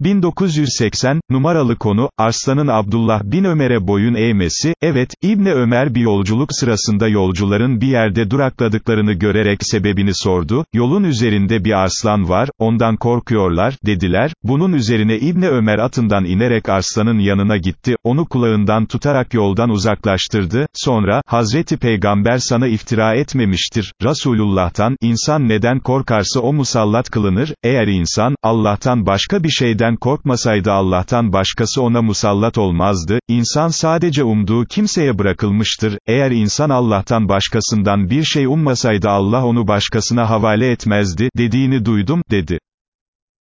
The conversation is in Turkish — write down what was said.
1980, numaralı konu, Arslan'ın Abdullah bin Ömer'e boyun eğmesi, evet, İbni Ömer bir yolculuk sırasında yolcuların bir yerde durakladıklarını görerek sebebini sordu, yolun üzerinde bir arslan var, ondan korkuyorlar, dediler, bunun üzerine İbni Ömer atından inerek arslanın yanına gitti, onu kulağından tutarak yoldan uzaklaştırdı, sonra, Hazreti Peygamber sana iftira etmemiştir, Resulullah'tan, insan neden korkarsa o musallat kılınır, eğer insan, Allah'tan başka bir şeyden Allah'tan korkmasaydı Allah'tan başkası ona musallat olmazdı, İnsan sadece umduğu kimseye bırakılmıştır, eğer insan Allah'tan başkasından bir şey ummasaydı Allah onu başkasına havale etmezdi, dediğini duydum, dedi.